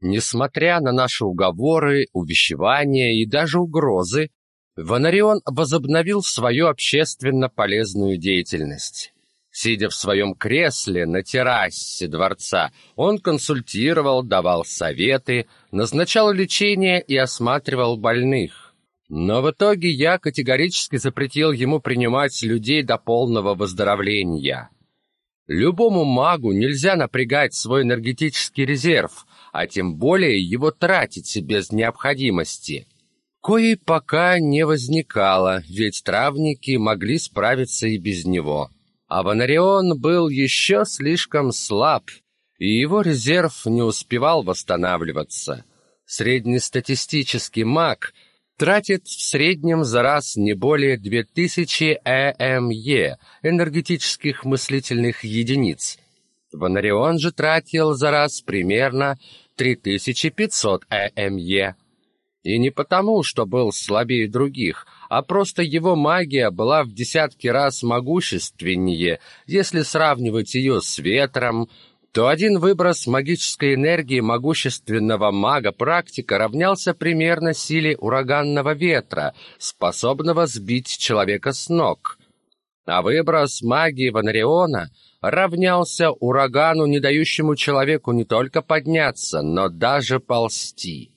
Несмотря на наши уговоры, увещевания и даже угрозы, Ванарион возобновил свою общественно полезную деятельность. Сидя в своем кресле на террасе дворца, он консультировал, давал советы, назначал лечение и осматривал больных. Но в итоге я категорически запретил ему принимать людей до полного выздоровления. Любому магу нельзя напрягать свой энергетический резерв, а тем более его тратить без необходимости. Коей пока не возникало, ведь травники могли справиться и без него. А Ванарион был еще слишком слаб, и его резерв не успевал восстанавливаться. Среднестатистический маг тратит в среднем за раз не более 2000 ЭМЕ, энергетических мыслительных единиц. Ванарион же тратил за раз примерно 3500 ЭМЕ. И не потому, что был слабее других, а просто его магия была в десятки раз могущественнее. Если сравнивать ее с ветром, то один выброс магической энергии могущественного мага-практика равнялся примерно силе ураганного ветра, способного сбить человека с ног. А выброс магии Ванариона равнялся урагану, не дающему человеку не только подняться, но даже ползти.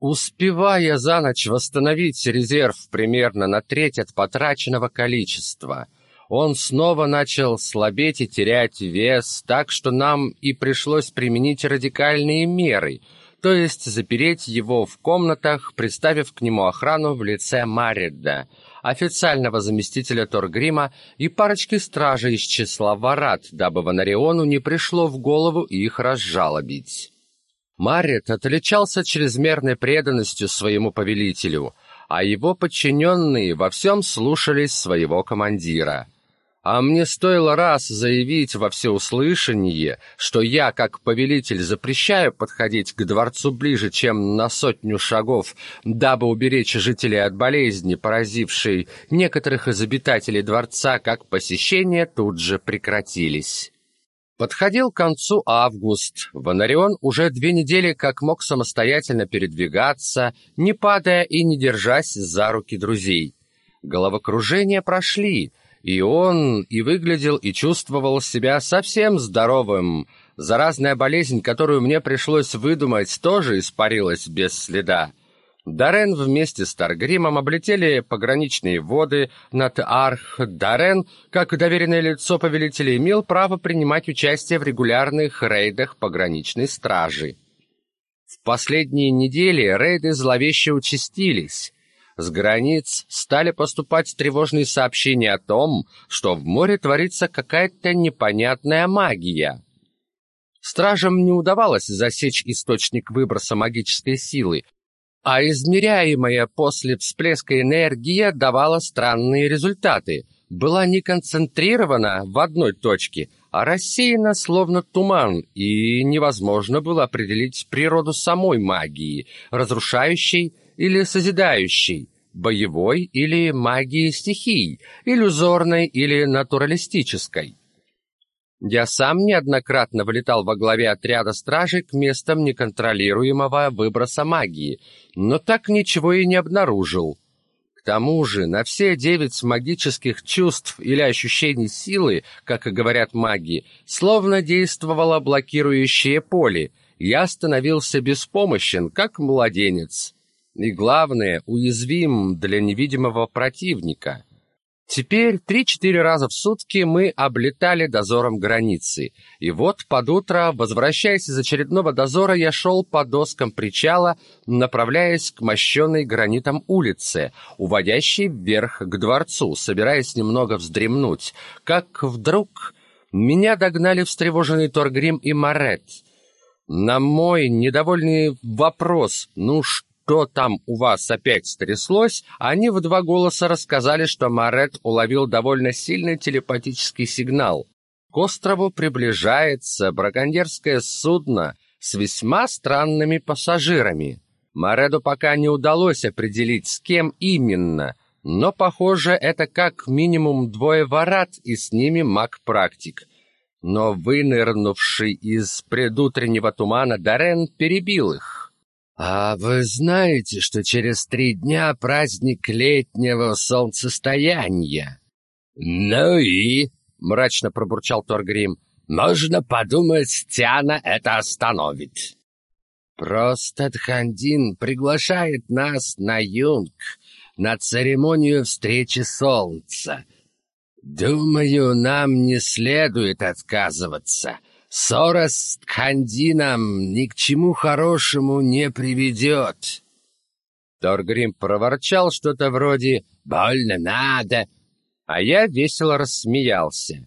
Успевая за ночь восстановить резерв примерно на треть от потраченного количества, он снова начал слабеть и терять вес, так что нам и пришлось применить радикальные меры, то есть запереть его в комнатах, приставив к нему охрану в лице Марида, официального заместителя Торгрима и парочки стражей из числа Варат, дабы Ванариону не пришло в голову их разжалобить. Марит отличался чрезмерной преданностью своему повелителю, а его подчиненные во всем слушались своего командира. А мне стоило раз заявить во всеуслышание, что я, как повелитель, запрещаю подходить к дворцу ближе, чем на сотню шагов, дабы уберечь жителей от болезни, поразившей некоторых из обитателей дворца, как посещения тут же прекратились. Подходил к концу август. Ванарион уже две недели как мог самостоятельно передвигаться, не падая и не держась за руки друзей. Головокружения прошли, и он и выглядел, и чувствовал себя совсем здоровым. Заразная болезнь, которую мне пришлось выдумать, тоже испарилась без следа. Дарен вместе с Таргримом облетели пограничные воды над Арх. Дарен, как доверенное лицо повелителя, имел право принимать участие в регулярных рейдах пограничной стражи. В последние недели рейды зловеще участились. С границ стали поступать тревожные сообщения о том, что в море творится какая-то непонятная магия. Стражам не удавалось засечь источник выброса магической силы, а измеряемая после всплеска энергия давала странные результаты. Была не концентрирована в одной точке, а рассеяна словно туман, и невозможно было определить природу самой магии, разрушающей или созидающей, боевой или магии стихий, иллюзорной или натуралистической. Я сам неоднократно вылетал во главе отряда стражей к местам неконтролируемого выброса магии, но так ничего и не обнаружил. К тому же на все девять магических чувств или ощущений силы, как и говорят маги, словно действовало блокирующее поле, я становился беспомощен, как младенец. И главное, уязвим для невидимого противника — Теперь три-четыре раза в сутки мы облетали дозором границы. И вот под утро, возвращаясь из очередного дозора, я шел по доскам причала, направляясь к мощенной гранитом улице, уводящей вверх к дворцу, собираясь немного вздремнуть. Как вдруг меня догнали встревоженный Торгрим и Марет. На мой недовольный вопрос «Ну что?» Что там у вас опять стряслось, они в два голоса рассказали, что Марет уловил довольно сильный телепатический сигнал. К острову приближается браконьерское судно с весьма странными пассажирами. Мареду пока не удалось определить, с кем именно, но, похоже, это как минимум двое ворат и с ними маг-практик. Но вынырнувший из предутреннего тумана Дарен перебил их. «А вы знаете, что через три дня праздник летнего солнцестояния?» «Ну и...» — мрачно пробурчал Торгрим. «Можно подумать, Тиана это остановит». «Просто Тхандин приглашает нас на юнг, на церемонию встречи солнца. Думаю, нам не следует отказываться. Ссора с Тхандином ни к чему хорошему не приведет». Торгрим проворчал что-то вроде «больно надо», а я весело рассмеялся.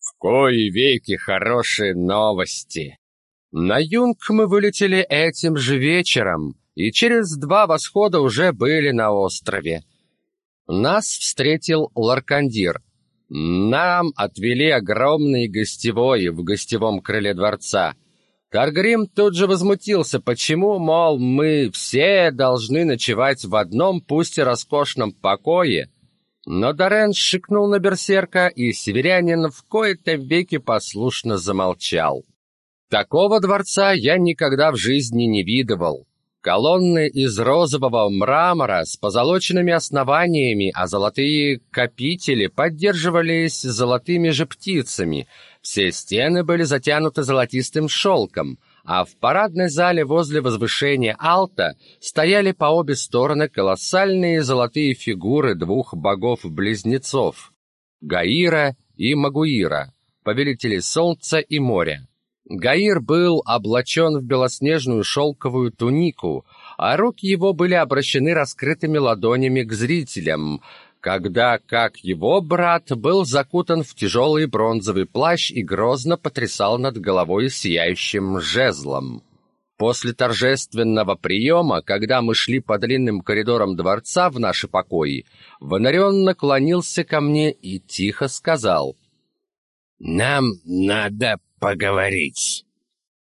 «В кои веки хорошие новости!» На юнг мы вылетели этим же вечером, и через два восхода уже были на острове. Нас встретил Ларкандир. Нам отвели огромный гостевой в гостевом крыле дворца. Таргрим тут же возмутился, почему, мол, мы все должны ночевать в одном, пусть и роскошном покое. Но Дорен шикнул на берсерка, и северянин в кои-то веки послушно замолчал. Такого дворца я никогда в жизни не видывал. Колонны из розового мрамора с позолоченными основаниями, а золотые капители поддерживались золотыми же птицами. Все стены были затянуты золотистым шелком, а в парадной зале возле возвышения Алта стояли по обе стороны колоссальные золотые фигуры двух богов-близнецов — Гаира и Магуира, повелителей солнца и моря. Гаир был облачен в белоснежную шелковую тунику, а руки его были обращены раскрытыми ладонями к зрителям, когда, как его брат, был закутан в тяжелый бронзовый плащ и грозно потрясал над головой сияющим жезлом. После торжественного приема, когда мы шли по длинным коридорам дворца в наши покои, Вонарион наклонился ко мне и тихо сказал, «Нам надо поговорить».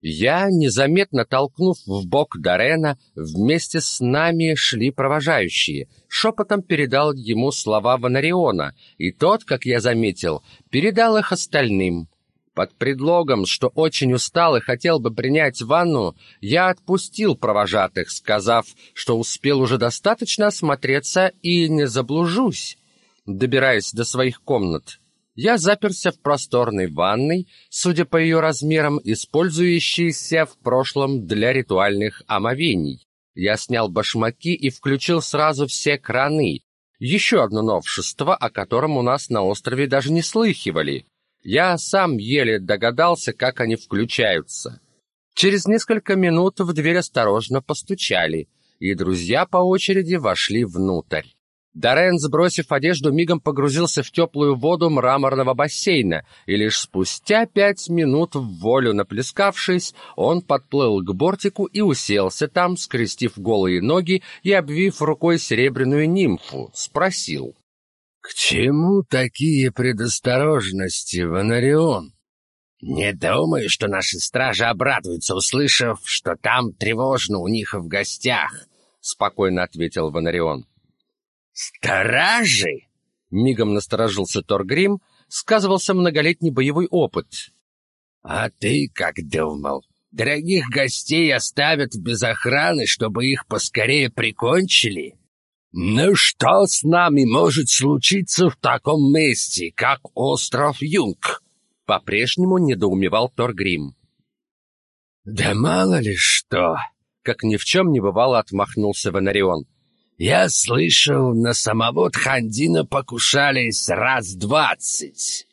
Я, незаметно толкнув в бок Дарена, вместе с нами шли провожающие. Шепотом передал ему слова Ванариона, и тот, как я заметил, передал их остальным. Под предлогом, что очень устал и хотел бы принять ванну, я отпустил провожатых, сказав, что успел уже достаточно осмотреться и не заблужусь, добираясь до своих комнат. Я заперся в просторной ванной, судя по ее размерам, использующейся в прошлом для ритуальных омовений. Я снял башмаки и включил сразу все краны. Еще одно новшество, о котором у нас на острове даже не слыхивали. Я сам еле догадался, как они включаются. Через несколько минут в дверь осторожно постучали, и друзья по очереди вошли внутрь. Дорен, сбросив одежду, мигом погрузился в теплую воду мраморного бассейна, и лишь спустя пять минут, в волю наплескавшись, он подплыл к бортику и уселся там, скрестив голые ноги и обвив рукой серебряную нимфу, спросил. «К чему такие предосторожности, Ванарион?» «Не думаю, что наши стражи обрадуются, услышав, что там тревожно у них в гостях», — спокойно ответил Ванарион. «Стражи!» — мигом насторожился Торгрим, сказывался многолетний боевой опыт. «А ты как думал? Дорогих гостей оставят без охраны, чтобы их поскорее прикончили?» «Ну что с нами может случиться в таком месте, как остров Юнг?» По-прежнему недоумевал Торгрим. «Да мало ли что!» Как ни в чем не бывало, отмахнулся Ванарион. Я слышал, на самого Тхандина покушались раз двадцать.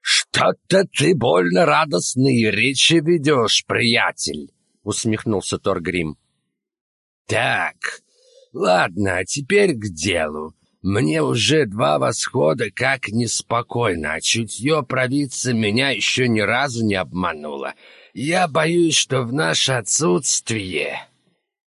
Что-то ты больно радостные речи ведешь, приятель, усмехнулся Торгрим. Так, ладно, а теперь к делу. Мне уже два восхода как неспокойно, а чутье провидца меня еще ни разу не обмануло. Я боюсь, что в наше отсутствие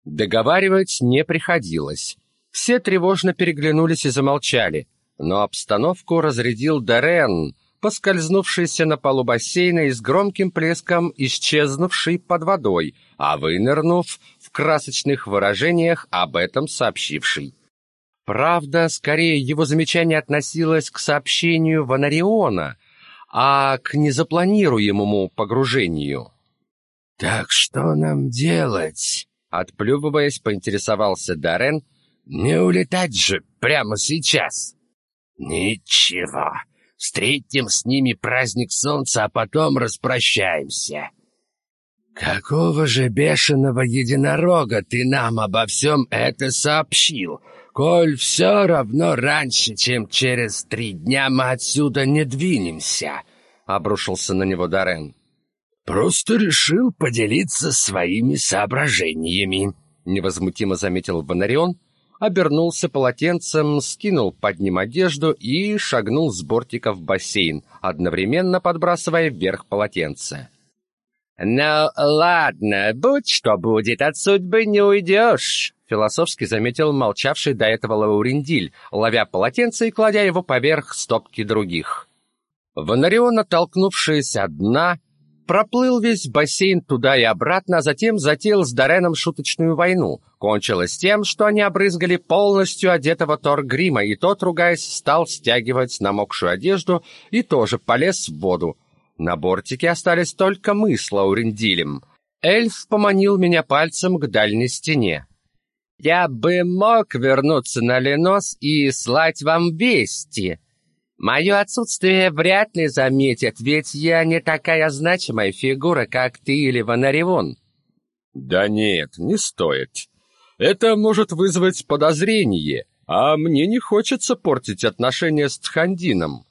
Договаривать не приходилось. Все тревожно переглянулись и замолчали, но обстановку разрядил Дорен, поскользнувшийся на полу бассейна и с громким плеском исчезнувший под водой, а вынырнув в красочных выражениях об этом сообщивший. Правда, скорее его замечание относилось к сообщению Ванариона, а к незапланируемому погружению. «Так что нам делать?» Отплювываясь, поинтересовался Даррен. «Не улетать же прямо сейчас!» «Ничего, встретим с ними праздник солнца, а потом распрощаемся». «Какого же бешеного единорога ты нам обо всем это сообщил, коль все равно раньше, чем через три дня мы отсюда не двинемся?» — обрушился на него Даррен. «Просто решил поделиться своими соображениями», — невозмутимо заметил Бонарион, обернулся полотенцем, скинул под ним одежду и шагнул с бортика в бассейн, одновременно подбрасывая вверх полотенце. «Ну, ладно, будь что будет, от судьбы не уйдешь», — философски заметил молчавший до этого Лаурендиль, ловя полотенце и кладя его поверх стопки других. Вонарион, оттолкнувшись от дна, проплыл весь бассейн туда и обратно, а затем затеял с Дореном шуточную войну. Кончилось тем, что они обрызгали полностью одетого Торгрима, и тот, ругаясь, стал стягивать намокшую одежду и тоже полез в воду. На бортике остались только мы с Лаурендилем. Эльф поманил меня пальцем к дальней стене. «Я бы мог вернуться на Ленос и слать вам вести. Мое отсутствие вряд ли заметят, ведь я не такая значимая фигура, как ты или Ванаривон». «Да нет, не стоит. Это может вызвать подозрение, а мне не хочется портить отношения с Тхандином.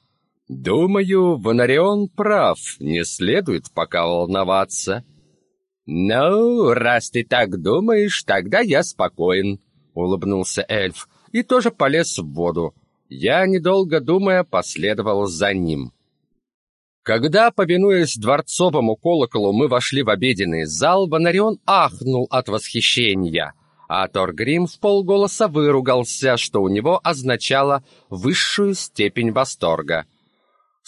Думаю, Вонарион прав, не следует пока волноваться. Ну, раз ты так думаешь, тогда я спокоен, улыбнулся эльф и тоже полез в воду. Я, недолго думая, последовал за ним. Когда, повинуясь дворцовому колоколу, мы вошли в обеденный зал, Бонарион ахнул от восхищения, а Торгрим в полголоса выругался, что у него означало высшую степень восторга —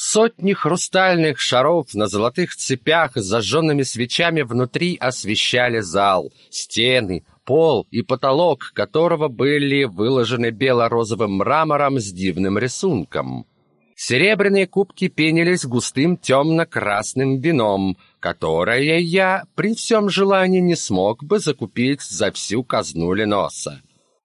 Сотни хрустальных шаров на золотых цепях с зажженными свечами внутри освещали зал, стены, пол и потолок которого были выложены бело-розовым мрамором с дивным рисунком. Серебряные кубки пенились густым темно-красным вином, которое я при всем желании не смог бы закупить за всю казну Леноса.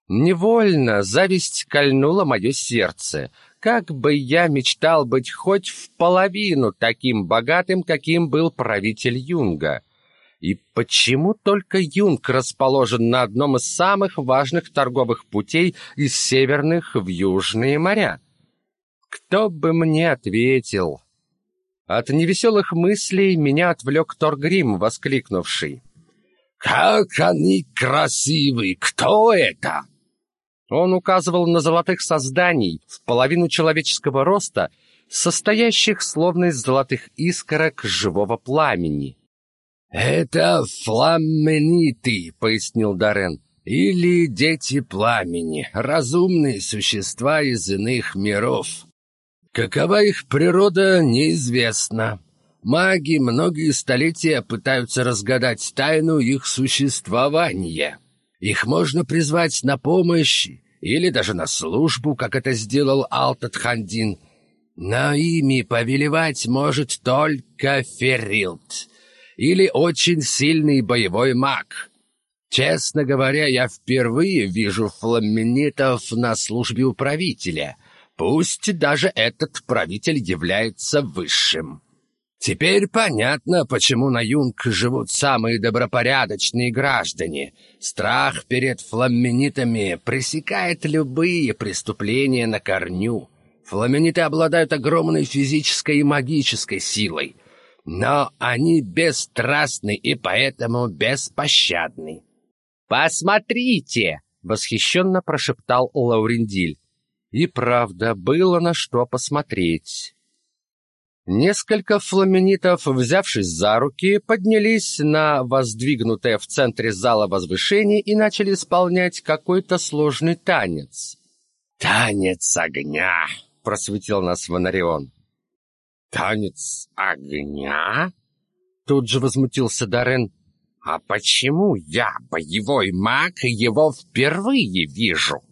Невольно зависть кольнула мое сердце — как бы я мечтал быть хоть в половину таким богатым, каким был правитель Юнга. И почему только Юнг расположен на одном из самых важных торговых путей из северных в южные моря? Кто бы мне ответил? От невеселых мыслей меня отвлек Торгрим, воскликнувший. «Как они красивы! Кто это?» Он указывал на золотых созданий в половину человеческого роста, состоящих словно из золотых искорок живого пламени. «Это фламениты», — пояснил Дарен, — «или дети пламени, разумные существа из иных миров. Какова их природа, неизвестно. Маги многие столетия пытаются разгадать тайну их существования». Их можно призвать на помощь или даже на службу, как это сделал Алтат Хандин. Но ими повелевать может только Феррилд или очень сильный боевой маг. Честно говоря, я впервые вижу фламенитов на службе у правителя, пусть даже этот правитель является высшим. Теперь понятно, почему на Юнг живут самые добропорядочные граждане. Страх перед фламенитами пресекает любые преступления на корню. Фламениты обладают огромной физической и магической силой, но они бесстрастны и поэтому беспощадны. «Посмотрите!» — восхищенно прошептал Лаурендиль. И правда, было на что посмотреть. Несколько фламенитов, взявшись за руки, поднялись на воздвигнутое в центре зала возвышение и начали исполнять какой-то сложный танец. «Танец огня!» — просветил нас Вонарион. «Танец огня?» Тут же возмутился Дарен. «А почему я, боевой маг, его впервые вижу?»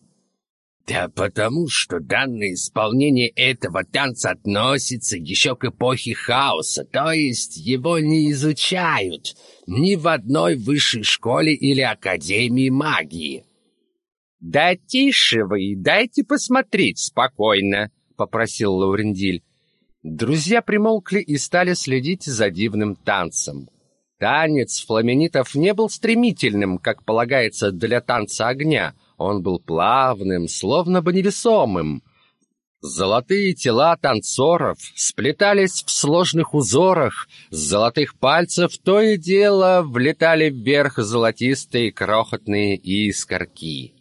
Да потому что данное исполнение этого танца относится еще к эпохе хаоса, то есть его не изучают ни в одной высшей школе или академии магии. «Да тише вы, дайте посмотреть спокойно», — попросил Лаурендиль. Друзья примолкли и стали следить за дивным танцем. Танец фламенитов не был стремительным, как полагается для танца огня — он был плавным, словно бы невесомым. Золотые тела танцоров сплетались в сложных узорах, с золотых пальцев то и дело влетали вверх золотистые крохотные искорки.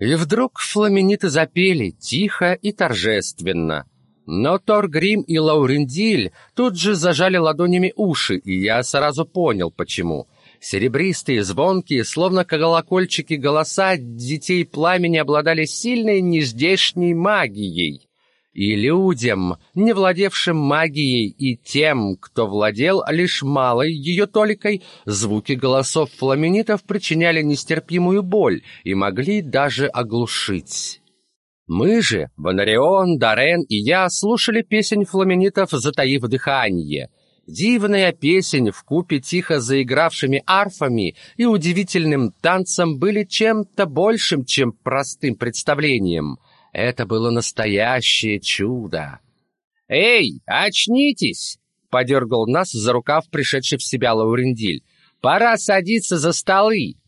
И вдруг фламениты запели тихо и торжественно. Но Торгрим и Лаурендиль тут же зажали ладонями уши, и я сразу понял, почему — Серебристые, звонкие, словно колокольчики голоса детей пламени обладали сильной нездешней магией. И людям, не владевшим магией, и тем, кто владел лишь малой ее толикой, звуки голосов фламенитов причиняли нестерпимую боль и могли даже оглушить. Мы же, Бонарион, Дарен и я, слушали песнь фламенитов, затаив дыхание — Дивная песень в купе тихо заигравшими арфами и удивительным танцем были чем-то большим, чем простым представлением. Это было настоящее чудо. «Эй, очнитесь!» — подергал нас за рукав пришедший в себя Лаурендиль. «Пора садиться за столы!»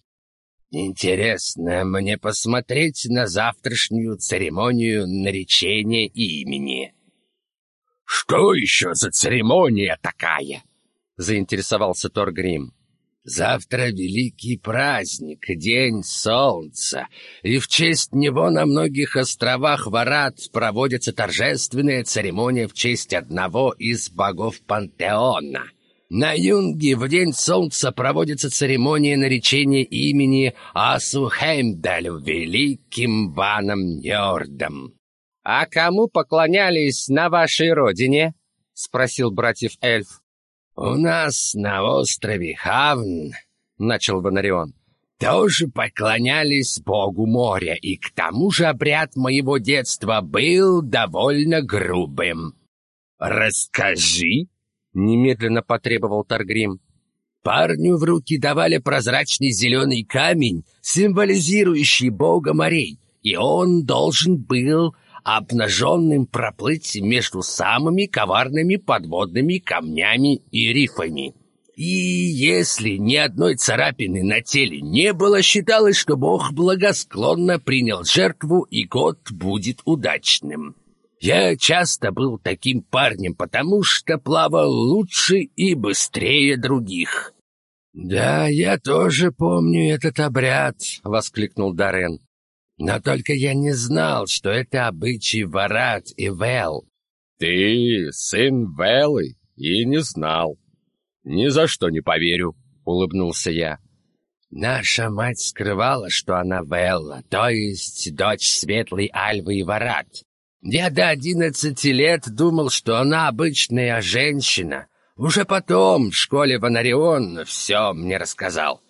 «Интересно мне посмотреть на завтрашнюю церемонию наречения имени», «Что еще за церемония такая?» — заинтересовался Торгрим. «Завтра великий праздник, День Солнца, и в честь него на многих островах Варат проводится торжественная церемония в честь одного из богов Пантеона». На юге в День Солнца проводится церемония наречения имени Асу Хеймдалю великим Ваном Ньордом. «А кому поклонялись на вашей родине?» — спросил братьев эльф. «У нас на острове Хавн», — начал Бонарион, — «тоже поклонялись богу моря, и к тому же обряд моего детства был довольно грубым». «Расскажи», — немедленно потребовал Таргрим. Парню в руки давали прозрачный зеленый камень, символизирующий бога морей, и он должен был обнаженным проплыть между самыми коварными подводными камнями и рифами. И если ни одной царапины на теле не было, считалось, что Бог благосклонно принял жертву, и год будет удачным. Я часто был таким парнем, потому что плавал лучше и быстрее других. «Да, я тоже помню этот обряд», — воскликнул Дарен. Но только я не знал, что это обычай Варат и Вел. Ты сын Велы и не знал. Ни за что не поверю, улыбнулся я. Наша мать скрывала, что она Велла, то есть дочь светлой Альвы и Варат. Я до одиннадцати лет думал, что она обычная женщина. Уже потом в школе Ванарион все мне рассказал.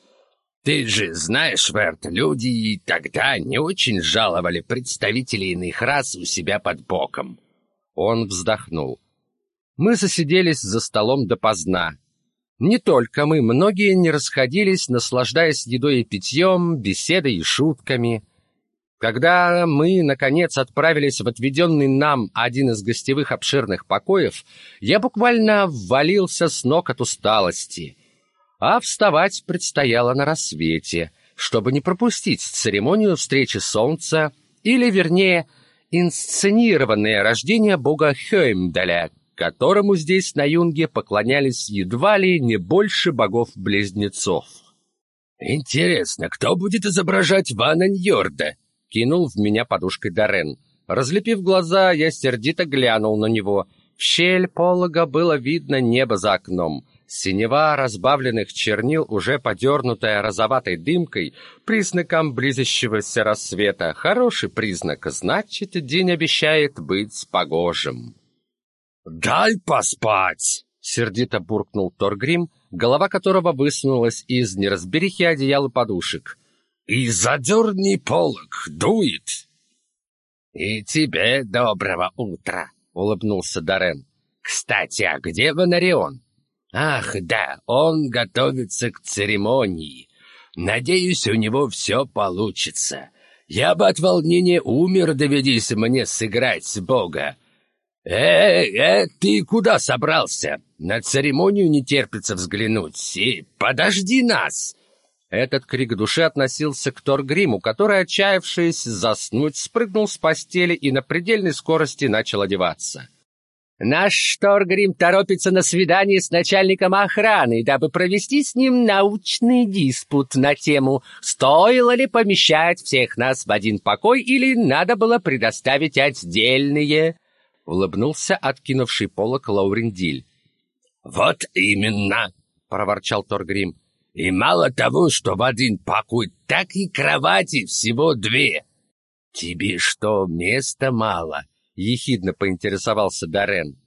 Ты же знаешь, Верт, люди и тогда не очень жаловали представителей иных рас у себя под боком. Он вздохнул. Мы засиделись за столом допоздна. Не только мы, многие не расходились, наслаждаясь едой и питьем, беседой и шутками. Когда мы, наконец, отправились в отведенный нам один из гостевых обширных покоев, я буквально ввалился с ног от усталости — а вставать предстояло на рассвете, чтобы не пропустить церемонию встречи солнца, или, вернее, инсценированное рождение бога Хёймдаля, которому здесь на юнге поклонялись едва ли не больше богов-близнецов. «Интересно, кто будет изображать Вана Ньорда?» — кинул в меня подушкой Дорен. Разлепив глаза, я сердито глянул на него. В щель полога было видно небо за окном — Синева разбавленных чернил, уже подернутая розоватой дымкой, признаком близящегося рассвета. Хороший признак, значит, день обещает быть погожим. «Дай поспать!» — сердито буркнул Торгрим, голова которого высунулась из неразберихи одеял и подушек. «И задерни полок, дует!» «И тебе доброго утра», — улыбнулся Дорен. «Кстати, а где Ванарион?» «Ах, да, он готовится к церемонии. Надеюсь, у него все получится. Я бы от волнения умер, доведись мне сыграть с Бога. «Э, э, ты куда собрался? На церемонию не терпится взглянуть. И подожди нас!» Этот крик души относился к Торгриму, который, отчаявшись заснуть, спрыгнул с постели и на предельной скорости начал одеваться. Наш Торгрим торопится на свидание с начальником охраны, дабы провести с ним научный диспут на тему, стоило ли помещать всех нас в один покой или надо было предоставить отдельные. Улыбнулся откинувший полок Лаурендиль. «Вот именно!» — проворчал Торгрим. «И мало того, что в один покой, так и кровати всего две. Тебе что, места мало?» — ехидно поинтересовался Дорен.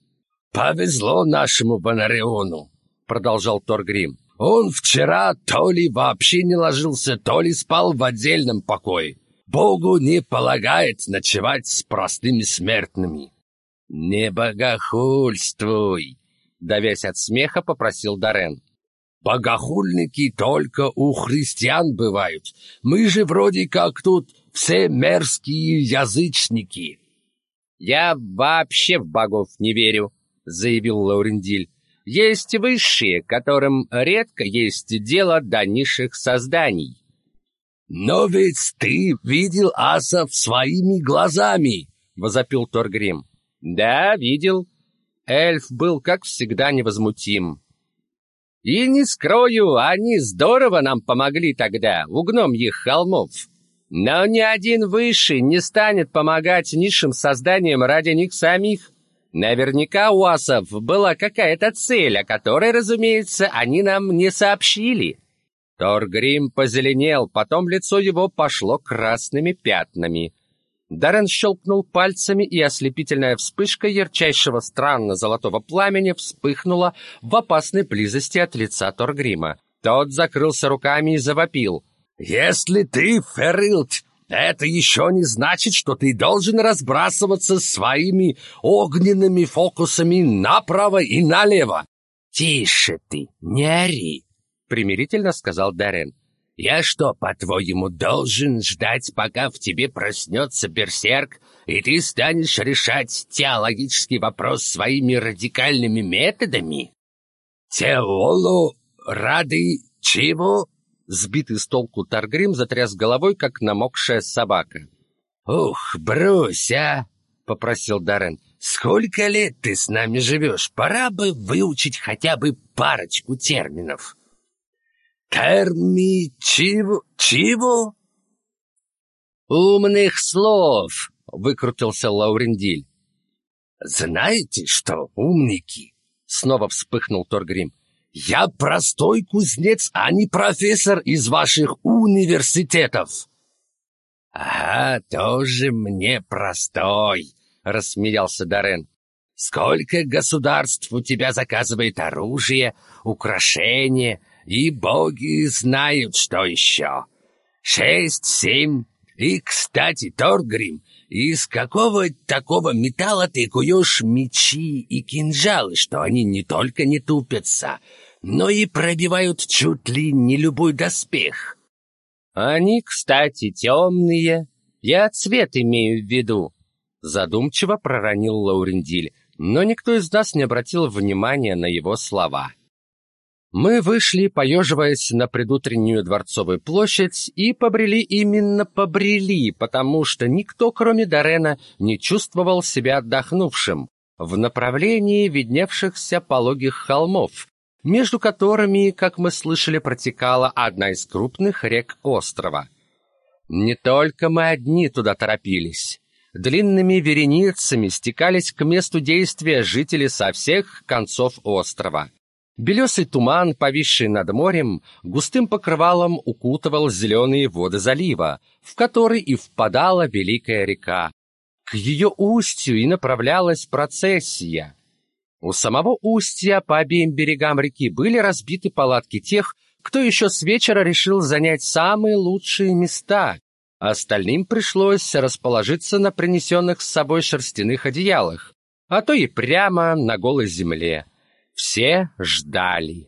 «Повезло нашему Бонариону», — продолжал Торгрим. «Он вчера то ли вообще не ложился, то ли спал в отдельном покое. Богу не полагает ночевать с простыми смертными». «Не богохульствуй!» — давясь от смеха, попросил Дорен. «Богохульники только у христиан бывают. Мы же вроде как тут все мерзкие язычники». «Я вообще в богов не верю», — заявил Лаурендиль. «Есть высшие, которым редко есть дело до низших созданий». «Но ведь ты видел асов своими глазами!» — возопил Торгрим. «Да, видел». Эльф был, как всегда, невозмутим. «И не скрою, они здорово нам помогли тогда, у гномьих холмов. Но ни один высший не станет помогать низшим созданиям ради них самих. Наверняка у асов была какая-то цель, о которой, разумеется, они нам не сообщили». Торгрим позеленел, потом лицо его пошло красными пятнами. Даррен щелкнул пальцами, и ослепительная вспышка ярчайшего странно-золотого пламени вспыхнула в опасной близости от лица Торгрима. Тот закрылся руками и завопил. «Если ты, Феррилд, это еще не значит, что ты должен разбрасываться своими огненными фокусами направо и налево!» «Тише ты, не ори!» — примирительно сказал Даррен. «Я что, по-твоему, должен ждать, пока в тебе проснется берсерк, и ты станешь решать теологический вопрос своими радикальными методами?» «Теолу ради чего?» Сбитый с толку Таргрим затряс головой, как намокшая собака. «Ух, брось, а!» — попросил Даррен. «Сколько лет ты с нами живешь? Пора бы выучить хотя бы парочку терминов». «Терми... чего? Чего?» «Умных слов!» — выкрутился Лаурендиль. «Знаете что, умники?» — снова вспыхнул Торгрим. «Я простой кузнец, а не профессор из ваших университетов!» «Ага, тоже мне простой!» — рассмеялся Дорен. «Сколько государств у тебя заказывает оружие, украшения, и боги знают, что еще. Шесть, семь. И, кстати, Торгрим, из какого такого металла ты куешь мечи и кинжалы, что они не только не тупятся, но и пробивают чуть ли не любой доспех? Они, кстати, темные. Я цвет имею в виду. Задумчиво проронил Лаурендиль, но никто из нас не обратил внимания на его слова. Мы вышли, поеживаясь на предутреннюю Дворцовую площадь, и побрели именно побрели, потому что никто, кроме Дорена, не чувствовал себя отдохнувшим в направлении видневшихся пологих холмов, между которыми, как мы слышали, протекала одна из крупных рек острова. Не только мы одни туда торопились. Длинными вереницами стекались к месту действия жители со всех концов острова. Белесый туман, повисший над морем, густым покрывалом укутывал зеленые воды залива, в который и впадала великая река. К ее устью и направлялась процессия. У самого устья по обеим берегам реки были разбиты палатки тех, кто еще с вечера решил занять самые лучшие места, Остальным пришлось расположиться на принесенных с собой шерстяных одеялах, а то и прямо на голой земле. Все ждали.